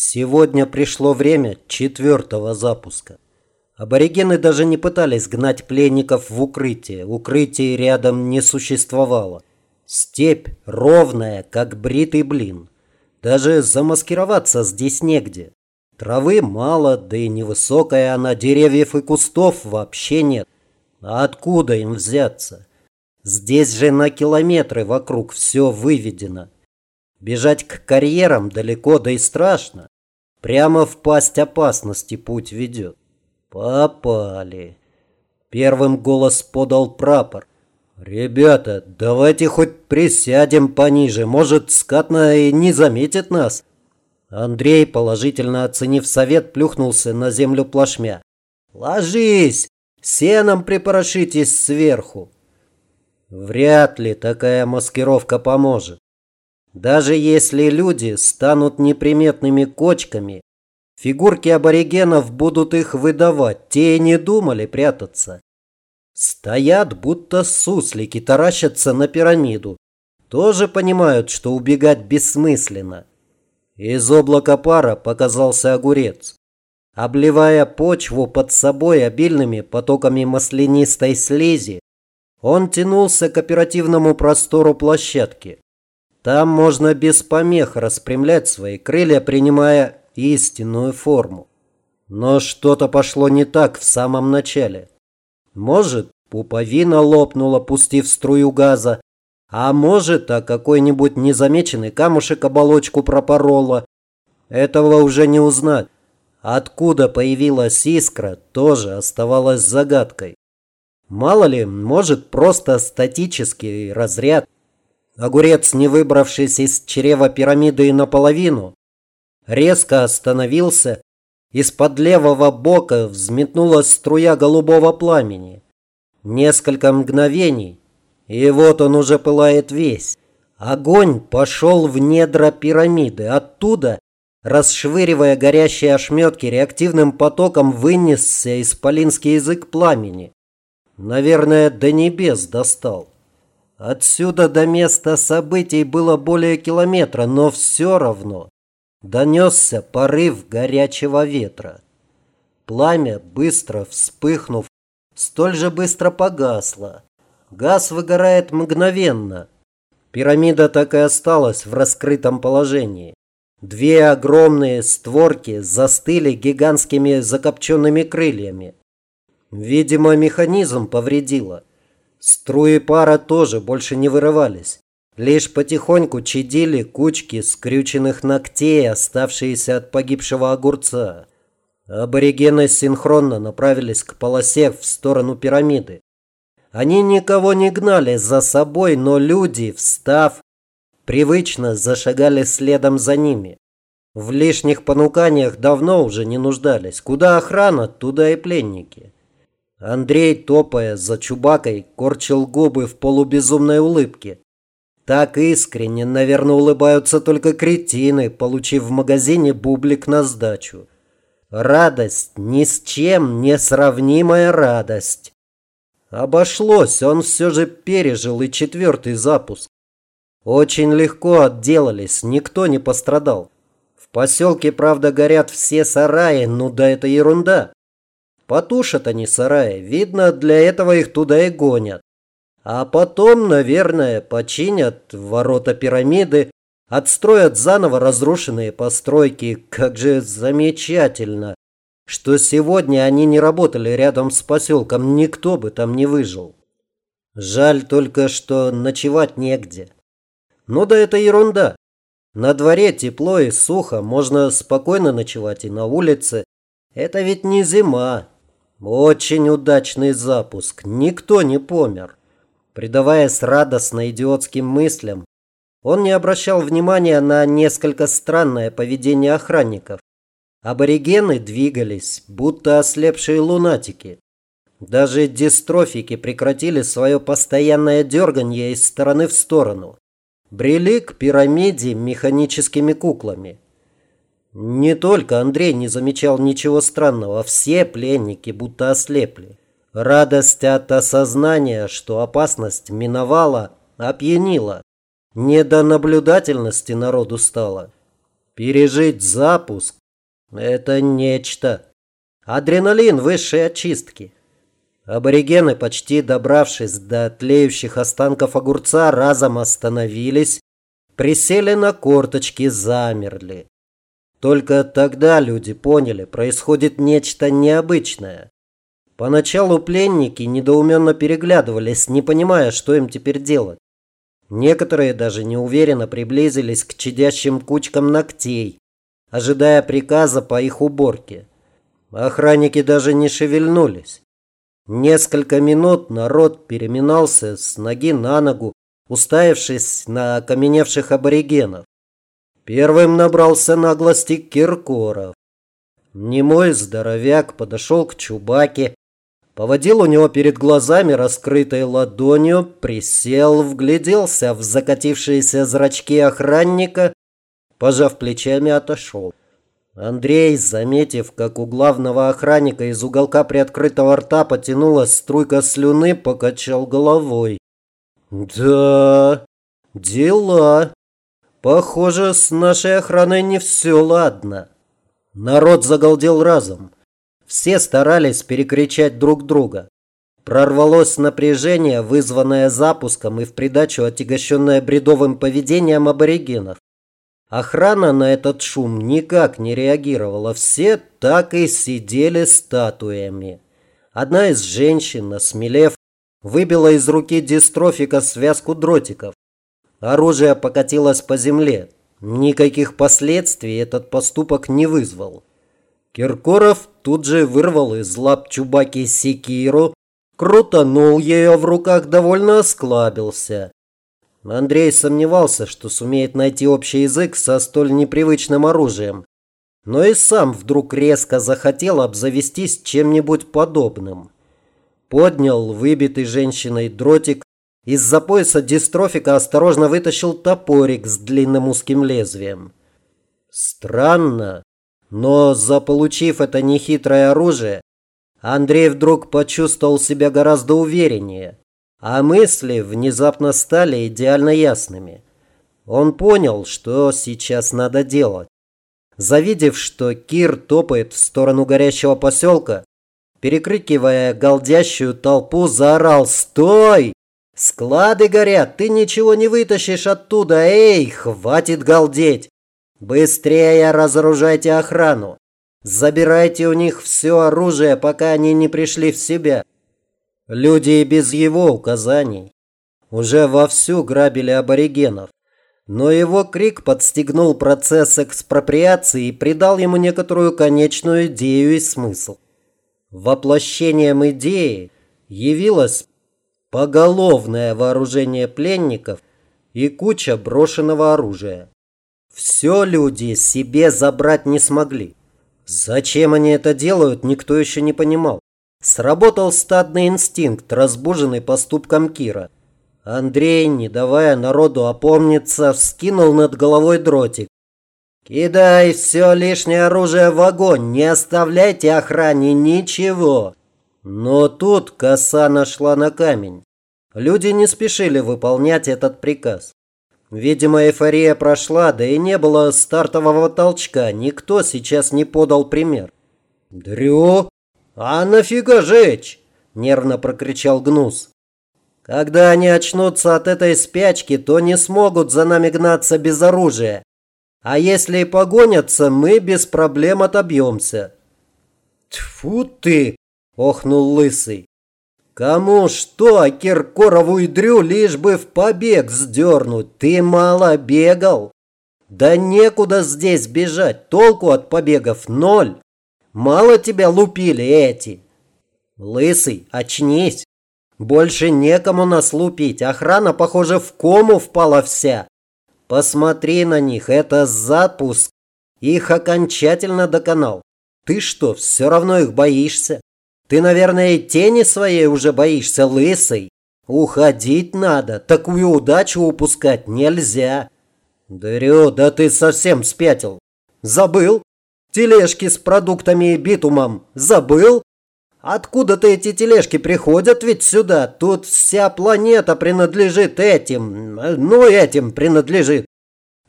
Сегодня пришло время четвертого запуска. Аборигены даже не пытались гнать пленников в укрытие. Укрытия рядом не существовало. Степь ровная, как бритый блин. Даже замаскироваться здесь негде. Травы мало, да и невысокая она, деревьев и кустов вообще нет. А откуда им взяться? Здесь же на километры вокруг все выведено. Бежать к карьерам далеко, да и страшно. Прямо в пасть опасности путь ведет. Попали. Первым голос подал прапор. «Ребята, давайте хоть присядем пониже. Может, скатно и не заметит нас». Андрей, положительно оценив совет, плюхнулся на землю плашмя. «Ложись! Сеном припорошитесь сверху!» Вряд ли такая маскировка поможет. Даже если люди станут неприметными кочками, фигурки аборигенов будут их выдавать, те и не думали прятаться. Стоят, будто суслики, таращатся на пирамиду. Тоже понимают, что убегать бессмысленно. Из облака пара показался огурец. Обливая почву под собой обильными потоками маслянистой слизи, он тянулся к оперативному простору площадки. Там можно без помех распрямлять свои крылья, принимая истинную форму. Но что-то пошло не так в самом начале. Может, пуповина лопнула, пустив струю газа, а может, а какой-нибудь незамеченный камушек оболочку пропорола. Этого уже не узнать. Откуда появилась искра, тоже оставалось загадкой. Мало ли, может, просто статический разряд. Огурец, не выбравшись из чрева пирамиды и наполовину, резко остановился. Из-под левого бока взметнулась струя голубого пламени. Несколько мгновений, и вот он уже пылает весь. Огонь пошел в недра пирамиды. Оттуда, расшвыривая горящие ошметки, реактивным потоком вынесся исполинский язык пламени. Наверное, до небес достал. Отсюда до места событий было более километра, но все равно донесся порыв горячего ветра. Пламя, быстро вспыхнув, столь же быстро погасло. Газ выгорает мгновенно. Пирамида так и осталась в раскрытом положении. Две огромные створки застыли гигантскими закопченными крыльями. Видимо, механизм повредило. Струи пара тоже больше не вырывались. Лишь потихоньку чадили кучки скрюченных ногтей, оставшиеся от погибшего огурца. Аборигены синхронно направились к полосе в сторону пирамиды. Они никого не гнали за собой, но люди, встав, привычно зашагали следом за ними. В лишних понуканиях давно уже не нуждались. Куда охрана, туда и пленники. Андрей, топая за Чубакой, корчил губы в полубезумной улыбке. Так искренне, наверное, улыбаются только кретины, получив в магазине бублик на сдачу. Радость, ни с чем не сравнимая радость. Обошлось, он все же пережил и четвертый запуск. Очень легко отделались, никто не пострадал. В поселке, правда, горят все сараи, ну да это ерунда. Потушат они сараи, видно, для этого их туда и гонят. А потом, наверное, починят ворота пирамиды, отстроят заново разрушенные постройки. Как же замечательно, что сегодня они не работали рядом с поселком, никто бы там не выжил. Жаль только, что ночевать негде. Ну да это ерунда. На дворе тепло и сухо, можно спокойно ночевать и на улице. Это ведь не зима, очень удачный запуск. Никто не помер. Предаваясь радостно идиотским мыслям, он не обращал внимания на несколько странное поведение охранников. Аборигены двигались, будто ослепшие лунатики. Даже дистрофики прекратили свое постоянное дерганье из стороны в сторону. Брели к пирамиде механическими куклами. Не только Андрей не замечал ничего странного, все пленники будто ослепли. Радость от осознания, что опасность миновала, опьянила. Не до наблюдательности народу стало. Пережить запуск – это нечто. Адреналин высшей очистки. Аборигены, почти добравшись до тлеющих останков огурца, разом остановились, присели на корточки, замерли. Только тогда люди поняли, происходит нечто необычное. Поначалу пленники недоуменно переглядывались, не понимая, что им теперь делать. Некоторые даже неуверенно приблизились к чадящим кучкам ногтей, ожидая приказа по их уборке. Охранники даже не шевельнулись. Несколько минут народ переминался с ноги на ногу, уставившись на окаменевших аборигенов. Первым набрался наглости Киркоров. Немой здоровяк подошел к Чубаке, поводил у него перед глазами раскрытой ладонью, присел, вгляделся в закатившиеся зрачки охранника, пожав плечами, отошел. Андрей, заметив, как у главного охранника из уголка приоткрытого рта потянулась струйка слюны, покачал головой. «Да, дела. Похоже, с нашей охраной не все ладно». Народ загалдел разом. Все старались перекричать друг друга. Прорвалось напряжение, вызванное запуском и в придачу отягощенное бредовым поведением аборигенов. Охрана на этот шум никак не реагировала. Все так и сидели статуями. Одна из женщин, осмелев, выбила из руки дистрофика связку дротиков. Оружие покатилось по земле. Никаких последствий этот поступок не вызвал. Киркоров тут же вырвал из лап Чубаки секиру, крутанул ее в руках, довольно осклабился. Андрей сомневался, что сумеет найти общий язык со столь непривычным оружием. Но и сам вдруг резко захотел обзавестись чем-нибудь подобным. Поднял выбитый женщиной дротик, из-за пояса дистрофика осторожно вытащил топорик с длинным узким лезвием. Странно, но заполучив это нехитрое оружие, Андрей вдруг почувствовал себя гораздо увереннее а мысли внезапно стали идеально ясными. Он понял, что сейчас надо делать. Завидев, что Кир топает в сторону горящего поселка, перекрикивая голдящую толпу, заорал «Стой! Склады горят, ты ничего не вытащишь оттуда! Эй, хватит галдеть! Быстрее разоружайте охрану! Забирайте у них все оружие, пока они не пришли в себя!» Люди и без его указаний уже вовсю грабили аборигенов. Но его крик подстегнул процесс экспроприации и придал ему некоторую конечную идею и смысл. Воплощением идеи явилось поголовное вооружение пленников и куча брошенного оружия. Все люди себе забрать не смогли. Зачем они это делают, никто еще не понимал. Сработал стадный инстинкт, разбуженный поступком Кира. Андрей, не давая народу опомниться, вскинул над головой дротик. «Кидай все лишнее оружие в огонь, не оставляйте охране ничего!» Но тут коса нашла на камень. Люди не спешили выполнять этот приказ. Видимо, эйфория прошла, да и не было стартового толчка. Никто сейчас не подал пример. «Дрю!» «А нафига жечь?» – нервно прокричал Гнус. «Когда они очнутся от этой спячки, то не смогут за нами гнаться без оружия. А если и погонятся, мы без проблем отобьемся». «Тьфу ты!» – охнул Лысый. «Кому что, а Киркорову и Дрю лишь бы в побег сдернуть? Ты мало бегал?» «Да некуда здесь бежать, толку от побегов ноль!» Мало тебя лупили эти. Лысый, очнись. Больше некому нас лупить. Охрана, похоже, в кому впала вся. Посмотри на них, это запуск. Их окончательно доконал. Ты что, все равно их боишься? Ты, наверное, тени своей уже боишься, лысый. Уходить надо, такую удачу упускать нельзя. Дрю, да ты совсем спятил. Забыл? Тележки с продуктами и битумом. Забыл? Откуда-то эти тележки приходят ведь сюда. Тут вся планета принадлежит этим. Ну, этим принадлежит.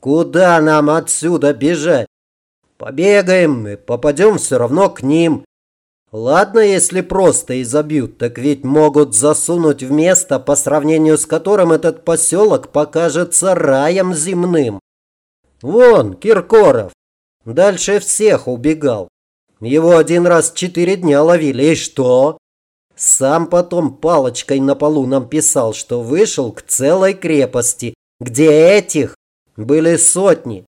Куда нам отсюда бежать? Побегаем и попадем все равно к ним. Ладно, если просто изобьют, так ведь могут засунуть в место, по сравнению с которым этот поселок покажется раем земным. Вон, Киркоров. Дальше всех убегал. Его один раз четыре дня ловили. И что? Сам потом палочкой на полу нам писал, что вышел к целой крепости, где этих были сотни.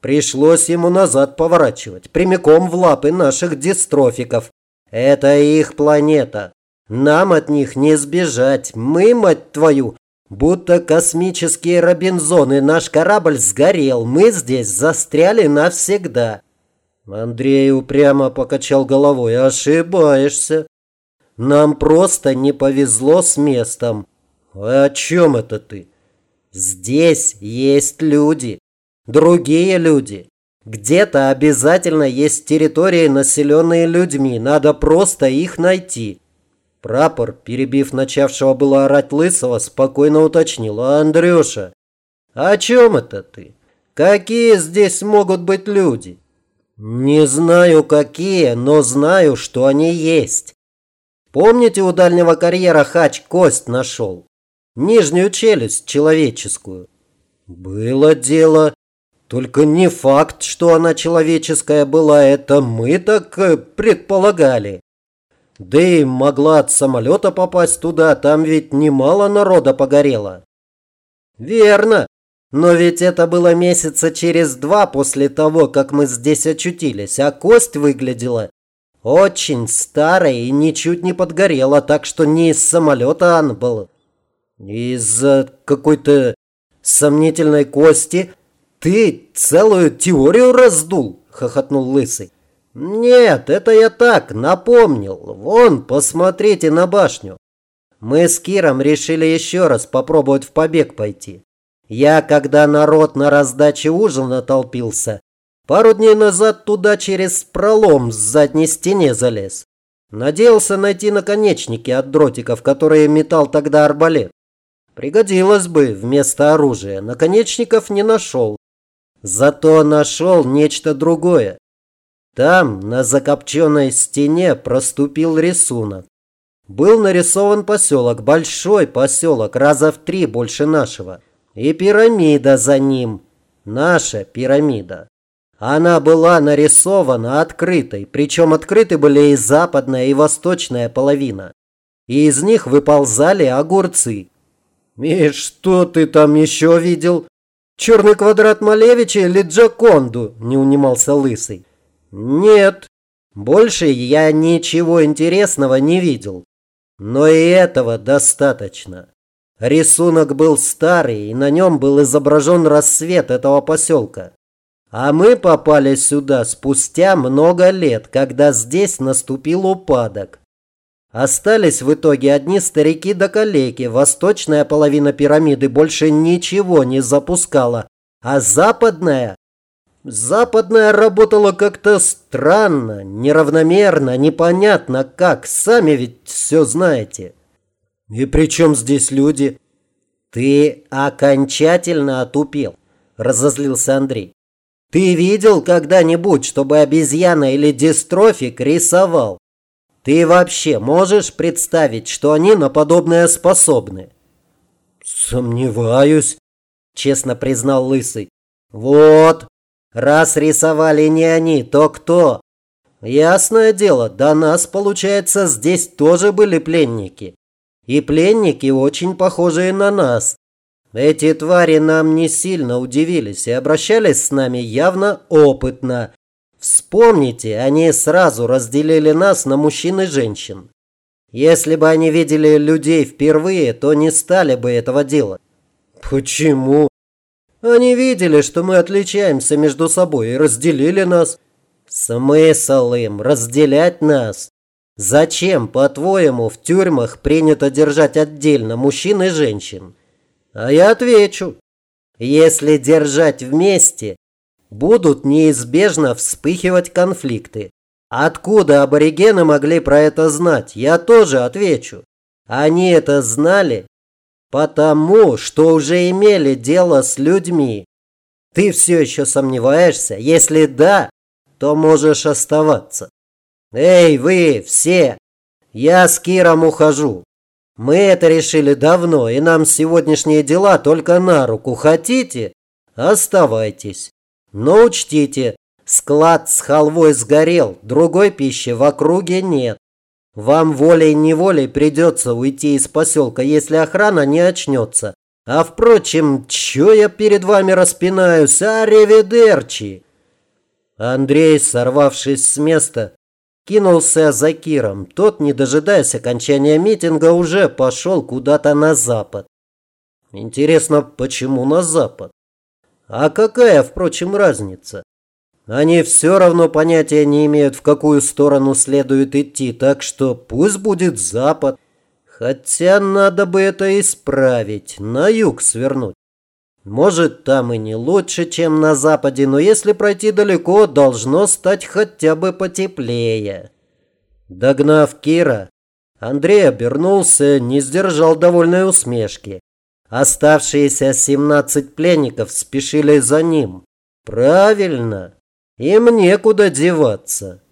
Пришлось ему назад поворачивать, прямиком в лапы наших дистрофиков. Это их планета. Нам от них не сбежать. Мы, мать твою, будто космические Робинзоны. Наш корабль сгорел. Мы здесь застряли навсегда. Андрей упрямо покачал головой. Ошибаешься. Нам просто не повезло с местом. О чем это ты? Здесь есть люди. Другие люди. Где-то обязательно есть территории, населенные людьми. Надо просто их найти. Прапор, перебив начавшего было орать Лысого, спокойно уточнил. Андрюша, о чем это ты? Какие здесь могут быть люди? Не знаю какие, но знаю, что они есть. Помните, у дальнего карьера хач кость нашел? Нижнюю челюсть человеческую. Было дело. Только не факт, что она человеческая была, это мы так э, предполагали. Да и могла от самолета попасть туда, там ведь немало народа погорело. Верно, но ведь это было месяца через два после того, как мы здесь очутились, а кость выглядела очень старая и ничуть не подгорела, так что не из самолета она была. Из какой-то сомнительной кости – «Ты целую теорию раздул?» – хохотнул Лысый. «Нет, это я так, напомнил. Вон, посмотрите на башню. Мы с Киром решили еще раз попробовать в побег пойти. Я, когда народ на раздаче ужина толпился, пару дней назад туда через пролом с задней стене залез. Надеялся найти наконечники от дротиков, которые метал тогда арбалет. Пригодилось бы вместо оружия. Наконечников не нашел. Зато нашел нечто другое. Там, на закопченной стене, проступил рисунок. Был нарисован поселок, большой поселок, раза в три больше нашего. И пирамида за ним. Наша пирамида. Она была нарисована открытой, причем открыты были и западная, и восточная половина. И из них выползали огурцы. «И что ты там еще видел?» «Черный квадрат Малевича или Джаконду?» – не унимался Лысый. «Нет, больше я ничего интересного не видел. Но и этого достаточно. Рисунок был старый, и на нем был изображен рассвет этого поселка. А мы попали сюда спустя много лет, когда здесь наступил упадок. Остались в итоге одни старики до калеки. Восточная половина пирамиды больше ничего не запускала. А западная... Западная работала как-то странно, неравномерно, непонятно как. Сами ведь все знаете. И при чем здесь люди? Ты окончательно отупел, разозлился Андрей. Ты видел когда-нибудь, чтобы обезьяна или дистрофик рисовал? Ты вообще можешь представить, что они на подобное способны? Сомневаюсь, честно признал Лысый. Вот, раз рисовали не они, то кто? Ясное дело, до нас, получается, здесь тоже были пленники. И пленники очень похожие на нас. Эти твари нам не сильно удивились и обращались с нами явно опытно, Вспомните, они сразу разделили нас на мужчин и женщин. Если бы они видели людей впервые, то не стали бы этого делать. Почему? Они видели, что мы отличаемся между собой и разделили нас. Смысл им разделять нас? Зачем, по-твоему, в тюрьмах принято держать отдельно мужчин и женщин? А я отвечу. Если держать вместе, будут неизбежно вспыхивать конфликты. Откуда аборигены могли про это знать? Я тоже отвечу. Они это знали, потому что уже имели дело с людьми. Ты все еще сомневаешься? Если да, то можешь оставаться. Эй, вы все! Я с Киром ухожу. Мы это решили давно, и нам сегодняшние дела только на руку. Хотите? Оставайтесь. Но учтите, склад с халвой сгорел, другой пищи в округе нет. Вам волей-неволей придется уйти из поселка, если охрана не очнется. А впрочем, чё я перед вами распинаюсь? Аривидерчи!» Андрей, сорвавшись с места, кинулся за Киром. Тот, не дожидаясь окончания митинга, уже пошел куда-то на запад. Интересно, почему на запад? А какая, впрочем, разница? Они все равно понятия не имеют, в какую сторону следует идти, так что пусть будет запад. Хотя надо бы это исправить, на юг свернуть. Может, там и не лучше, чем на западе, но если пройти далеко, должно стать хотя бы потеплее. Догнав Кира, Андрей обернулся, не сдержал довольной усмешки. Оставшиеся 17 пленников спешили за ним. Правильно, им некуда деваться.